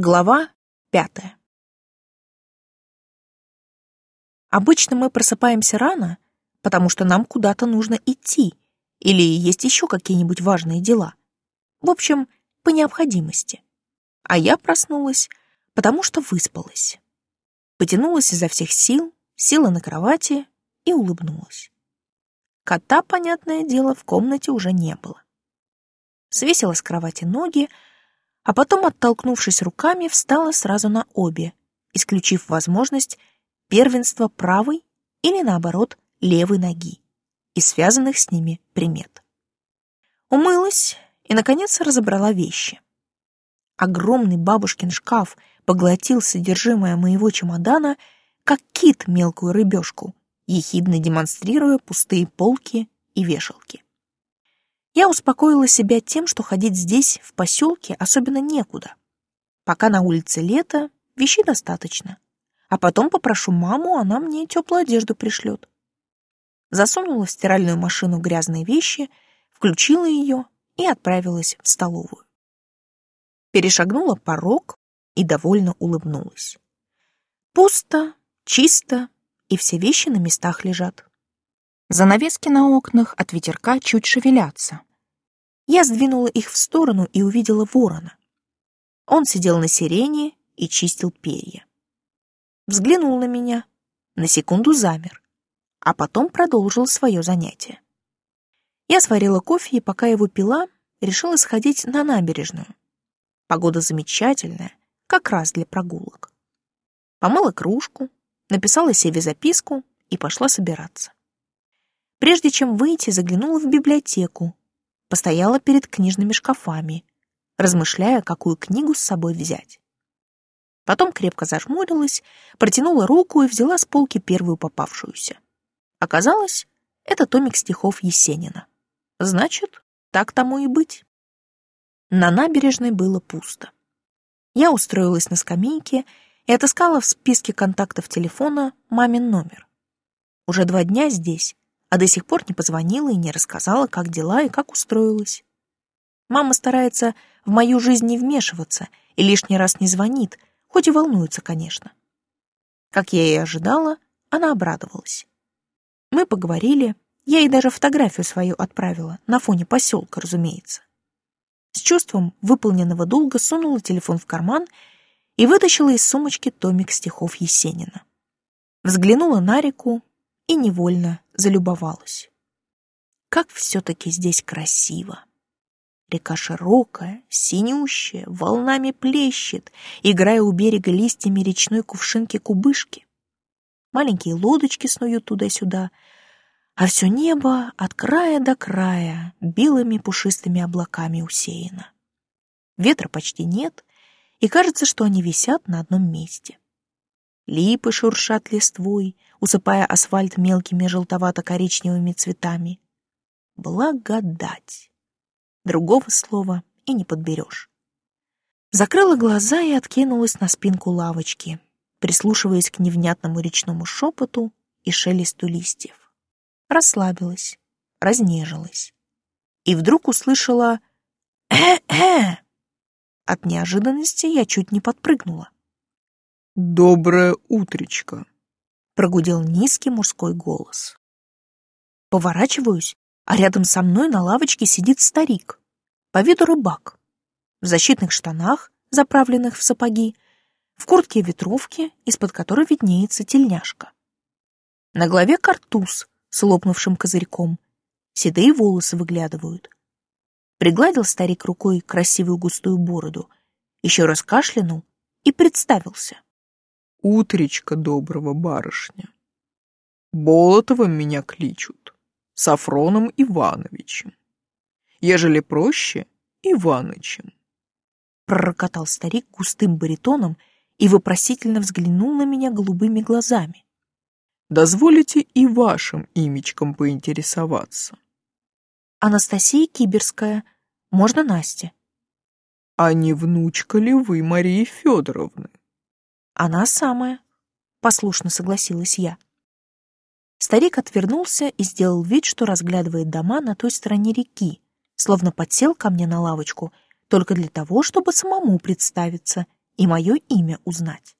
Глава пятая Обычно мы просыпаемся рано, потому что нам куда-то нужно идти или есть еще какие-нибудь важные дела. В общем, по необходимости. А я проснулась, потому что выспалась. Потянулась изо всех сил, села на кровати и улыбнулась. Кота, понятное дело, в комнате уже не было. Свесила с кровати ноги, а потом, оттолкнувшись руками, встала сразу на обе, исключив возможность первенства правой или, наоборот, левой ноги и связанных с ними примет. Умылась и, наконец, разобрала вещи. Огромный бабушкин шкаф поглотил содержимое моего чемодана, как кит мелкую рыбешку, ехидно демонстрируя пустые полки и вешалки. Я успокоила себя тем, что ходить здесь, в поселке, особенно некуда. Пока на улице лето, вещей достаточно. А потом попрошу маму, она мне теплую одежду пришлет. Засунула в стиральную машину грязные вещи, включила ее и отправилась в столовую. Перешагнула порог и довольно улыбнулась. Пусто, чисто, и все вещи на местах лежат. Занавески на окнах от ветерка чуть шевелятся. Я сдвинула их в сторону и увидела ворона. Он сидел на сирене и чистил перья. Взглянул на меня, на секунду замер, а потом продолжил свое занятие. Я сварила кофе и, пока его пила, решила сходить на набережную. Погода замечательная, как раз для прогулок. Помыла кружку, написала себе записку и пошла собираться. Прежде чем выйти, заглянула в библиотеку, постояла перед книжными шкафами, размышляя, какую книгу с собой взять. Потом крепко зажмурилась, протянула руку и взяла с полки первую попавшуюся. Оказалось, это томик стихов Есенина. Значит, так тому и быть. На набережной было пусто. Я устроилась на скамейке и отыскала в списке контактов телефона мамин номер. Уже два дня здесь, а до сих пор не позвонила и не рассказала, как дела и как устроилась. Мама старается в мою жизнь не вмешиваться и лишний раз не звонит, хоть и волнуется, конечно. Как я и ожидала, она обрадовалась. Мы поговорили, я ей даже фотографию свою отправила, на фоне поселка, разумеется. С чувством выполненного долга сунула телефон в карман и вытащила из сумочки томик стихов Есенина. Взглянула на реку, и невольно залюбовалась. Как все-таки здесь красиво! Река широкая, синющая, волнами плещет, играя у берега листьями речной кувшинки-кубышки. Маленькие лодочки снуют туда-сюда, а все небо от края до края белыми пушистыми облаками усеяно. Ветра почти нет, и кажется, что они висят на одном месте. Липы шуршат листвой, усыпая асфальт мелкими желтовато-коричневыми цветами. Благодать. Другого слова и не подберешь. Закрыла глаза и откинулась на спинку лавочки, прислушиваясь к невнятному речному шепоту и шелесту листьев. Расслабилась, разнежилась. И вдруг услышала «э-э». От неожиданности я чуть не подпрыгнула. «Доброе утречко», — прогудел низкий мужской голос. Поворачиваюсь, а рядом со мной на лавочке сидит старик, по виду рыбак, в защитных штанах, заправленных в сапоги, в куртке ветровки, из-под которой виднеется тельняшка. На голове картуз с лопнувшим козырьком, седые волосы выглядывают. Пригладил старик рукой красивую густую бороду, еще раз кашлянул и представился. Утречка доброго, барышня. Болотовым меня кличут, Сафроном Ивановичем. Ежели проще, Иванычем. Пророкотал старик густым баритоном и вопросительно взглянул на меня голубыми глазами. Дозволите и вашим имечком поинтересоваться. Анастасия Киберская, можно Настя. А не внучка ли вы Марии Федоровны? «Она самая», — послушно согласилась я. Старик отвернулся и сделал вид, что разглядывает дома на той стороне реки, словно подсел ко мне на лавочку только для того, чтобы самому представиться и мое имя узнать.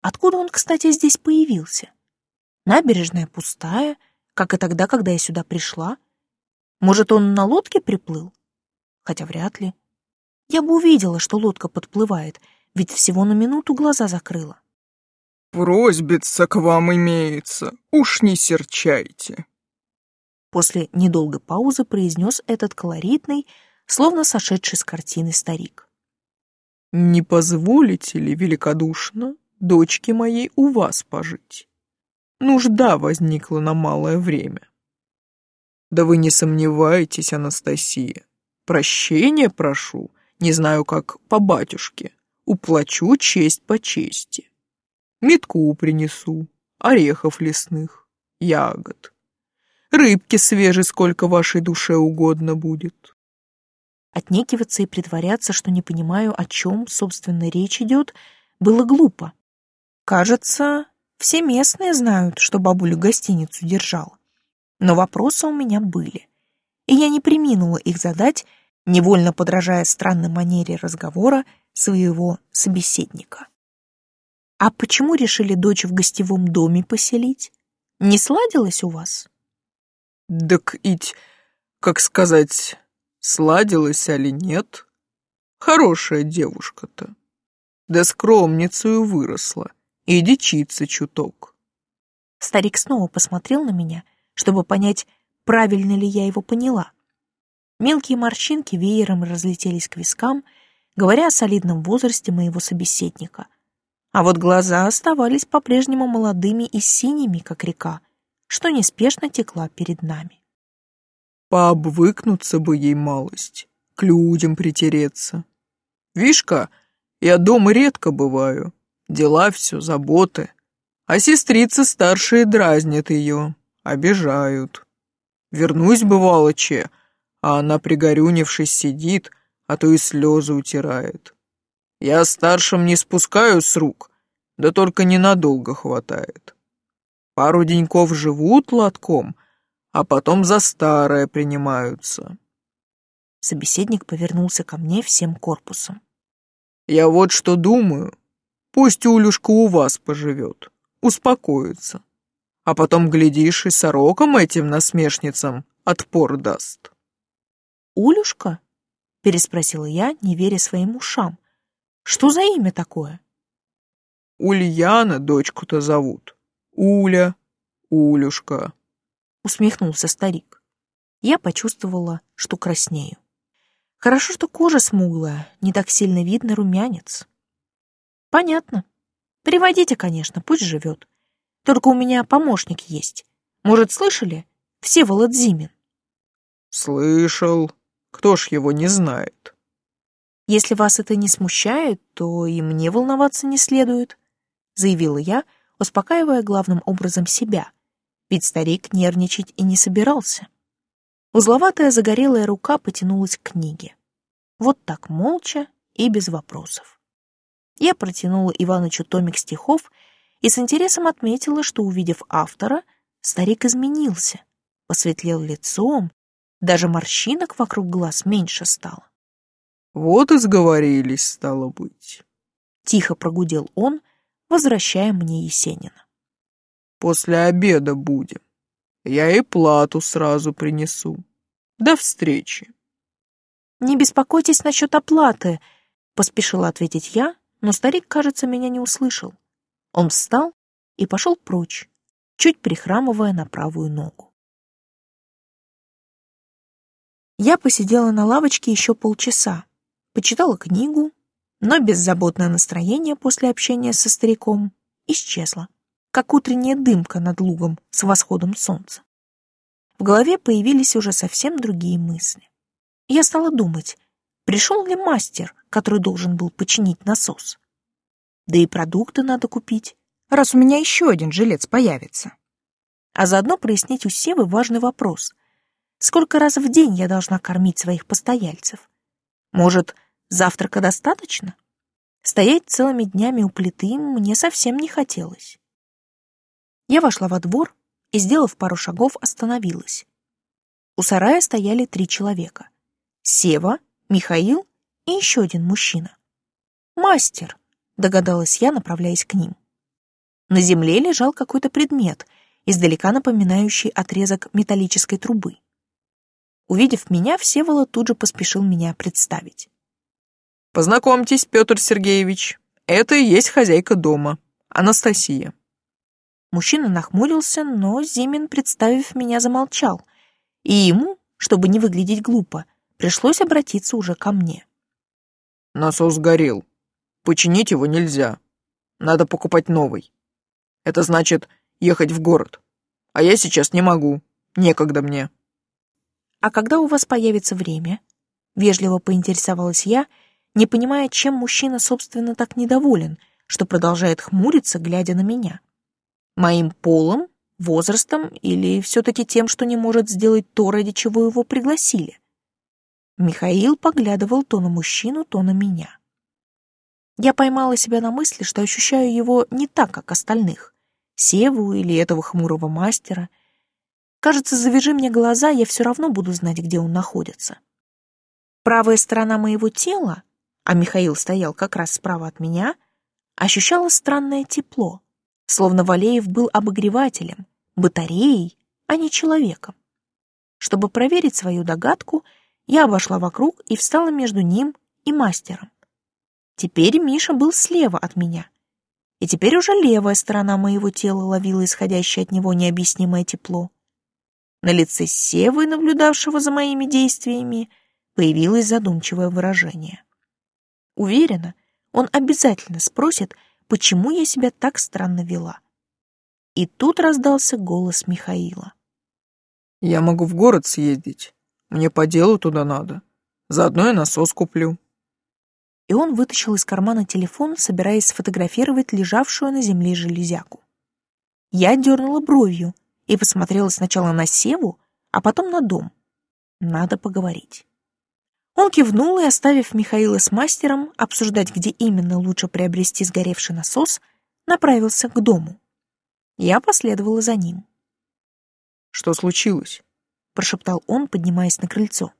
Откуда он, кстати, здесь появился? Набережная пустая, как и тогда, когда я сюда пришла. Может, он на лодке приплыл? Хотя вряд ли. Я бы увидела, что лодка подплывает, ведь всего на минуту глаза закрыла. «Просьбица к вам имеется, уж не серчайте», После недолгой паузы произнес этот колоритный, словно сошедший с картины старик. «Не позволите ли великодушно дочке моей у вас пожить? Нужда возникла на малое время». «Да вы не сомневайтесь, Анастасия. Прощения прошу, не знаю, как по батюшке. Уплачу честь по чести. Метку принесу, орехов лесных, ягод. Рыбки свежей сколько вашей душе угодно будет. Отнекиваться и притворяться, что не понимаю, о чем, собственно, речь идет, было глупо. Кажется, все местные знают, что бабулю гостиницу держала. Но вопросы у меня были, и я не приминула их задать, невольно подражая странной манере разговора своего собеседника. «А почему решили дочь в гостевом доме поселить? Не сладилось у вас?» «Так ить, как сказать, сладилась или нет? Хорошая девушка-то. Да скромницею выросла, и дичится чуток». Старик снова посмотрел на меня, чтобы понять, правильно ли я его поняла. Мелкие морщинки веером разлетелись к вискам, говоря о солидном возрасте моего собеседника. А вот глаза оставались по-прежнему молодыми и синими, как река, что неспешно текла перед нами. Пообвыкнуться бы ей малость, к людям притереться. Вишка, я дома редко бываю, дела все, заботы, а сестрицы старшие дразнят ее, обижают. Вернусь, бывало, че, — а она, пригорюнившись, сидит, а то и слезы утирает. Я старшим не спускаю с рук, да только ненадолго хватает. Пару деньков живут лотком, а потом за старое принимаются. Собеседник повернулся ко мне всем корпусом. Я вот что думаю. Пусть Улюшка у вас поживет, успокоится. А потом, глядишь, и сорокам этим насмешницам отпор даст. «Улюшка?» — переспросила я, не веря своим ушам. «Что за имя такое?» «Ульяна дочку-то зовут. Уля, Улюшка», — усмехнулся старик. Я почувствовала, что краснею. Хорошо, что кожа смуглая, не так сильно видно румянец. Понятно. Приводите, конечно, пусть живет. Только у меня помощник есть. Может, слышали? Всеволод Зимин. Слышал, кто ж его не знает? Если вас это не смущает, то и мне волноваться не следует, заявила я, успокаивая главным образом себя, ведь старик нервничать и не собирался. Узловатая загорелая рука потянулась к книге. Вот так молча и без вопросов. Я протянула Иванычу томик стихов и с интересом отметила, что, увидев автора, старик изменился, посветлел лицом даже морщинок вокруг глаз меньше стало. «Вот и сговорились, стало быть», — тихо прогудел он, возвращая мне Есенина. «После обеда будем. Я и плату сразу принесу. До встречи». «Не беспокойтесь насчет оплаты», — поспешила ответить я, но старик, кажется, меня не услышал. Он встал и пошел прочь, чуть прихрамывая на правую ногу. Я посидела на лавочке еще полчаса, почитала книгу, но беззаботное настроение после общения со стариком исчезло, как утренняя дымка над лугом с восходом солнца. В голове появились уже совсем другие мысли. Я стала думать, пришел ли мастер, который должен был починить насос. Да и продукты надо купить, раз у меня еще один жилец появится. А заодно прояснить у Севы важный вопрос. Сколько раз в день я должна кормить своих постояльцев? Может, завтрака достаточно? Стоять целыми днями у плиты мне совсем не хотелось. Я вошла во двор и, сделав пару шагов, остановилась. У сарая стояли три человека. Сева, Михаил и еще один мужчина. Мастер, догадалась я, направляясь к ним. На земле лежал какой-то предмет, издалека напоминающий отрезок металлической трубы. Увидев меня, Всеволод тут же поспешил меня представить. «Познакомьтесь, Петр Сергеевич, это и есть хозяйка дома, Анастасия». Мужчина нахмурился, но Зимин, представив меня, замолчал, и ему, чтобы не выглядеть глупо, пришлось обратиться уже ко мне. «Насос горел. Починить его нельзя. Надо покупать новый. Это значит ехать в город. А я сейчас не могу. Некогда мне». «А когда у вас появится время?» Вежливо поинтересовалась я, не понимая, чем мужчина, собственно, так недоволен, что продолжает хмуриться, глядя на меня. Моим полом, возрастом или все-таки тем, что не может сделать то, ради чего его пригласили? Михаил поглядывал то на мужчину, то на меня. Я поймала себя на мысли, что ощущаю его не так, как остальных. Севу или этого хмурого мастера. Кажется, завяжи мне глаза, я все равно буду знать, где он находится. Правая сторона моего тела, а Михаил стоял как раз справа от меня, ощущала странное тепло словно Валеев был обогревателем, батареей, а не человеком. Чтобы проверить свою догадку, я обошла вокруг и встала между ним и мастером. Теперь Миша был слева от меня, и теперь уже левая сторона моего тела ловила исходящее от него необъяснимое тепло. На лице Севы, наблюдавшего за моими действиями, появилось задумчивое выражение. Уверена, он обязательно спросит, почему я себя так странно вела. И тут раздался голос Михаила. «Я могу в город съездить. Мне по делу туда надо. Заодно и насос куплю». И он вытащил из кармана телефон, собираясь сфотографировать лежавшую на земле железяку. Я дернула бровью и посмотрела сначала на Севу, а потом на дом. Надо поговорить. Он кивнул и, оставив Михаила с мастером обсуждать, где именно лучше приобрести сгоревший насос, направился к дому. Я последовала за ним. «Что случилось?» — прошептал он, поднимаясь на крыльцо.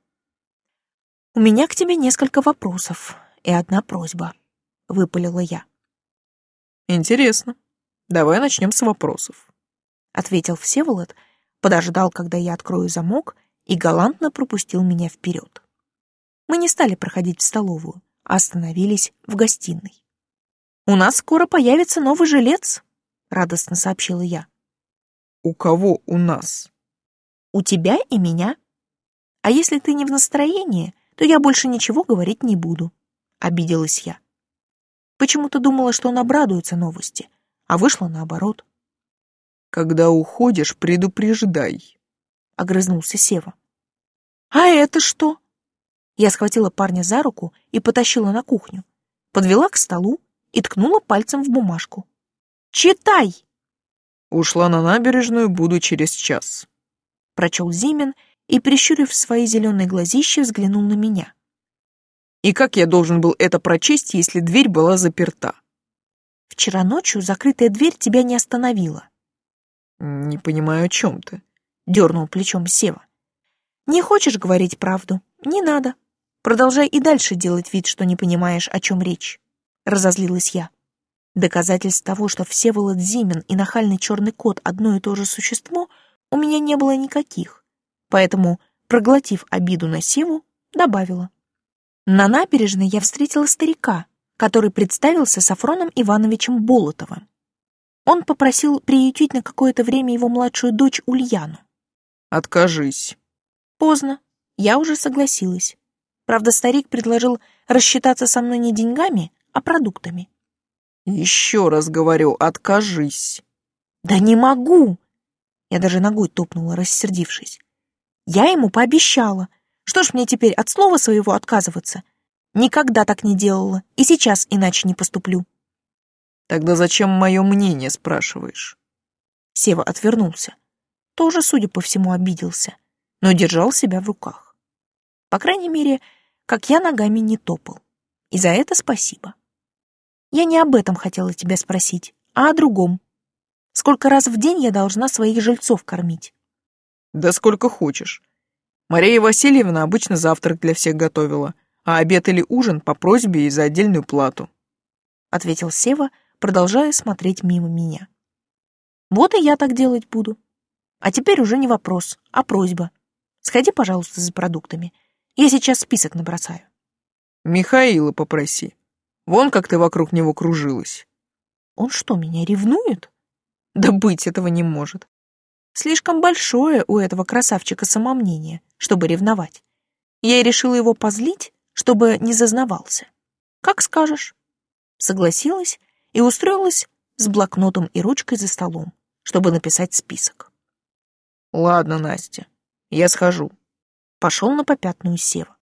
«У меня к тебе несколько вопросов и одна просьба», — выпалила я. «Интересно. Давай начнем с вопросов», — ответил Всеволод, подождал, когда я открою замок, и галантно пропустил меня вперед. Мы не стали проходить в столовую, а остановились в гостиной. «У нас скоро появится новый жилец», — радостно сообщила я. «У кого у нас?» «У тебя и меня. А если ты не в настроении, то я больше ничего говорить не буду», — обиделась я. Почему-то думала, что он обрадуется новости, а вышло наоборот. «Когда уходишь, предупреждай», — огрызнулся Сева. «А это что?» Я схватила парня за руку и потащила на кухню, подвела к столу и ткнула пальцем в бумажку. «Читай!» «Ушла на набережную, буду через час», — прочел Зимин и, прищурив свои зеленые глазища, взглянул на меня. «И как я должен был это прочесть, если дверь была заперта?» «Вчера ночью закрытая дверь тебя не остановила». «Не понимаю, о чем ты», — дернул плечом Сева. «Не хочешь говорить правду? Не надо. Продолжай и дальше делать вид, что не понимаешь, о чем речь. Разозлилась я. Доказательств того, что Всеволод Зимин и нахальный черный кот одно и то же существо, у меня не было никаких. Поэтому, проглотив обиду на Севу, добавила. На набережной я встретила старика, который представился Сафроном Ивановичем Болотовым. Он попросил приютить на какое-то время его младшую дочь Ульяну. «Откажись». Поздно. Я уже согласилась. Правда, старик предложил рассчитаться со мной не деньгами, а продуктами. «Еще раз говорю, откажись». «Да не могу!» Я даже ногой топнула, рассердившись. «Я ему пообещала. Что ж мне теперь от слова своего отказываться? Никогда так не делала, и сейчас иначе не поступлю». «Тогда зачем мое мнение спрашиваешь?» Сева отвернулся. Тоже, судя по всему, обиделся, но держал себя в руках. По крайней мере, как я ногами не топал. И за это спасибо. Я не об этом хотела тебя спросить, а о другом. Сколько раз в день я должна своих жильцов кормить? Да сколько хочешь. Мария Васильевна обычно завтрак для всех готовила, а обед или ужин по просьбе и за отдельную плату. ответил Сева, продолжая смотреть мимо меня. Вот и я так делать буду. А теперь уже не вопрос, а просьба. Сходи, пожалуйста, за продуктами. Я сейчас список набросаю. Михаила попроси. Вон как ты вокруг него кружилась. Он что, меня ревнует? Да быть этого не может. Слишком большое у этого красавчика самомнение, чтобы ревновать. Я и решила его позлить, чтобы не зазнавался. Как скажешь. Согласилась и устроилась с блокнотом и ручкой за столом, чтобы написать список. Ладно, Настя, я схожу. Пошел на попятную Сева.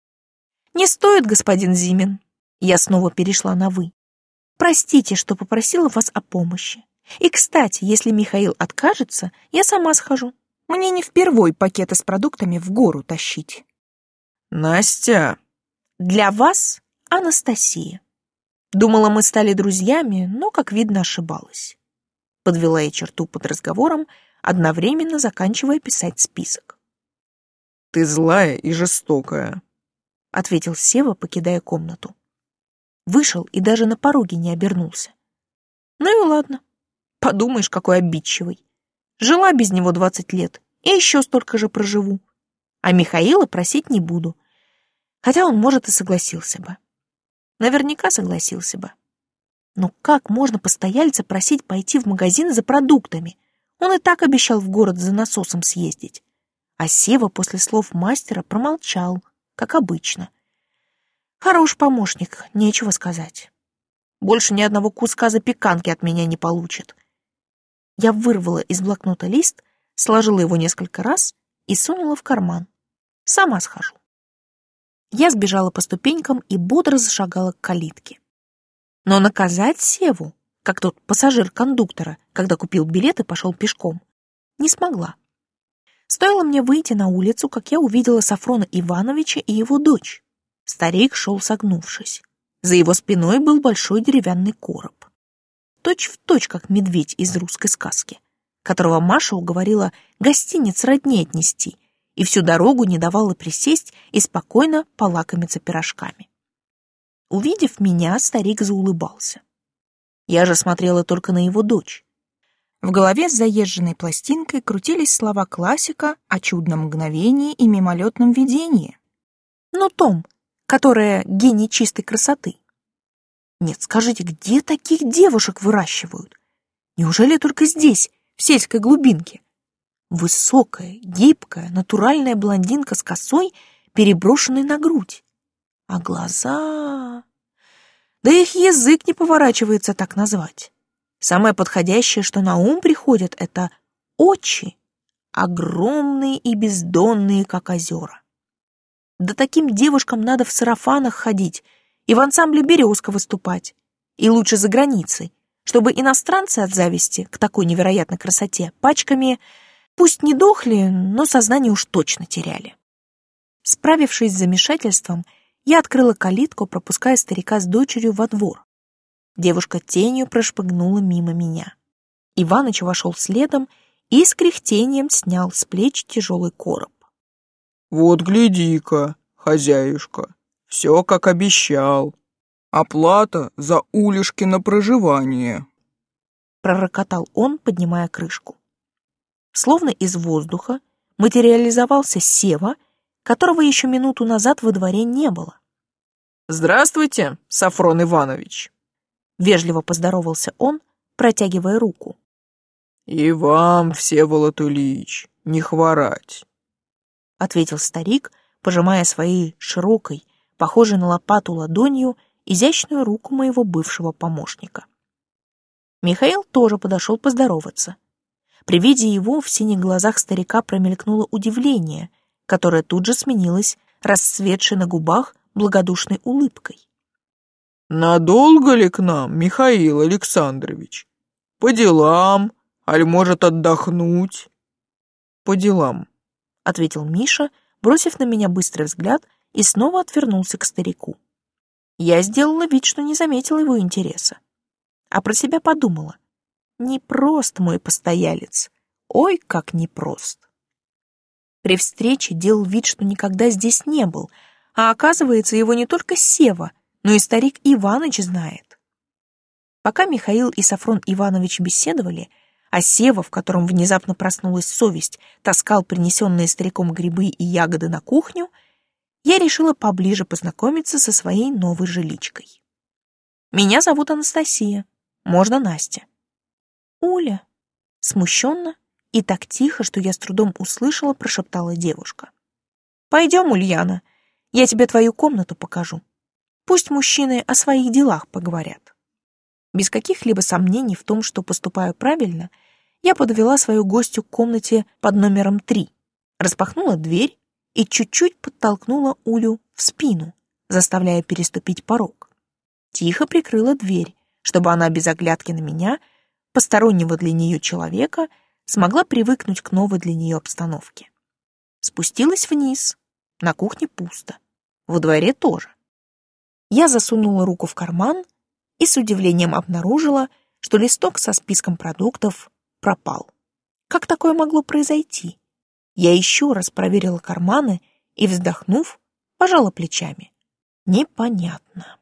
Не стоит, господин Зимин. Я снова перешла на «вы». Простите, что попросила вас о помощи. И, кстати, если Михаил откажется, я сама схожу. Мне не впервой пакеты с продуктами в гору тащить. Настя. Для вас Анастасия. Думала, мы стали друзьями, но, как видно, ошибалась. Подвела я черту под разговором, одновременно заканчивая писать список. «Ты злая и жестокая», — ответил Сева, покидая комнату. Вышел и даже на пороге не обернулся. Ну и ладно. Подумаешь, какой обидчивый. Жила без него двадцать лет, и еще столько же проживу. А Михаила просить не буду. Хотя он, может, и согласился бы. Наверняка согласился бы. Но как можно постояльца просить пойти в магазин за продуктами? Он и так обещал в город за насосом съездить. А Сева после слов мастера промолчал, как обычно. Хорош помощник, нечего сказать. Больше ни одного куска запеканки от меня не получит. Я вырвала из блокнота лист, сложила его несколько раз и сунула в карман. Сама схожу. Я сбежала по ступенькам и бодро зашагала к калитке. Но наказать Севу, как тот пассажир кондуктора, когда купил билет и пошел пешком, не смогла. Стоило мне выйти на улицу, как я увидела Сафрона Ивановича и его дочь. Старик шел согнувшись. За его спиной был большой деревянный короб точь в точь, как медведь из русской сказки, которого Маша уговорила гостиниц роднее отнести и всю дорогу не давала присесть и спокойно полакомиться пирожками. Увидев меня, старик заулыбался. Я же смотрела только на его дочь. В голове с заезженной пластинкой крутились слова классика о чудном мгновении и мимолетном видении. Но том, которое гений чистой красоты. Нет, скажите, где таких девушек выращивают? Неужели только здесь, в сельской глубинке? Высокая, гибкая, натуральная блондинка с косой, переброшенной на грудь. А глаза... Да их язык не поворачивается так назвать. Самое подходящее, что на ум приходит, это очи, огромные и бездонные, как озера. Да таким девушкам надо в сарафанах ходить — и в ансамбле «Березка» выступать. И лучше за границей, чтобы иностранцы от зависти к такой невероятной красоте пачками пусть не дохли, но сознание уж точно теряли. Справившись с замешательством, я открыла калитку, пропуская старика с дочерью во двор. Девушка тенью прошпыгнула мимо меня. Иваныч вошел следом и с кряхтением снял с плеч тяжелый короб. «Вот гляди-ка, хозяюшка, все, как обещал. Оплата за улишки на проживание. Пророкотал он, поднимая крышку. Словно из воздуха материализовался Сева, которого еще минуту назад во дворе не было. «Здравствуйте, Сафрон Иванович!» Вежливо поздоровался он, протягивая руку. «И вам, Всеволод Ильич, не хворать!» Ответил старик, пожимая своей широкой, похожей на лопату ладонью, изящную руку моего бывшего помощника. Михаил тоже подошел поздороваться. При виде его в синих глазах старика промелькнуло удивление, которое тут же сменилось расцветшей на губах благодушной улыбкой. «Надолго ли к нам, Михаил Александрович? По делам, аль может отдохнуть?» «По делам», — ответил Миша, бросив на меня быстрый взгляд и снова отвернулся к старику. Я сделала вид, что не заметила его интереса. А про себя подумала. Непрост мой постоялец. Ой, как непрост. При встрече делал вид, что никогда здесь не был, а оказывается, его не только Сева, но и старик Иваныч знает. Пока Михаил и Сафрон Иванович беседовали, а Сева, в котором внезапно проснулась совесть, таскал принесенные стариком грибы и ягоды на кухню, я решила поближе познакомиться со своей новой жиличкой. Меня зовут Анастасия, можно Настя. Уля, смущенно и так тихо, что я с трудом услышала, прошептала девушка. Пойдем, Ульяна, я тебе твою комнату покажу. Пусть мужчины о своих делах поговорят. Без каких-либо сомнений в том, что поступаю правильно, я подвела свою гостью к комнате под номером три, распахнула дверь и чуть-чуть подтолкнула Улю в спину, заставляя переступить порог. Тихо прикрыла дверь, чтобы она без оглядки на меня, постороннего для нее человека, смогла привыкнуть к новой для нее обстановке. Спустилась вниз. На кухне пусто. Во дворе тоже. Я засунула руку в карман и с удивлением обнаружила, что листок со списком продуктов пропал. Как такое могло произойти? Я еще раз проверила карманы и, вздохнув, пожала плечами. Непонятно.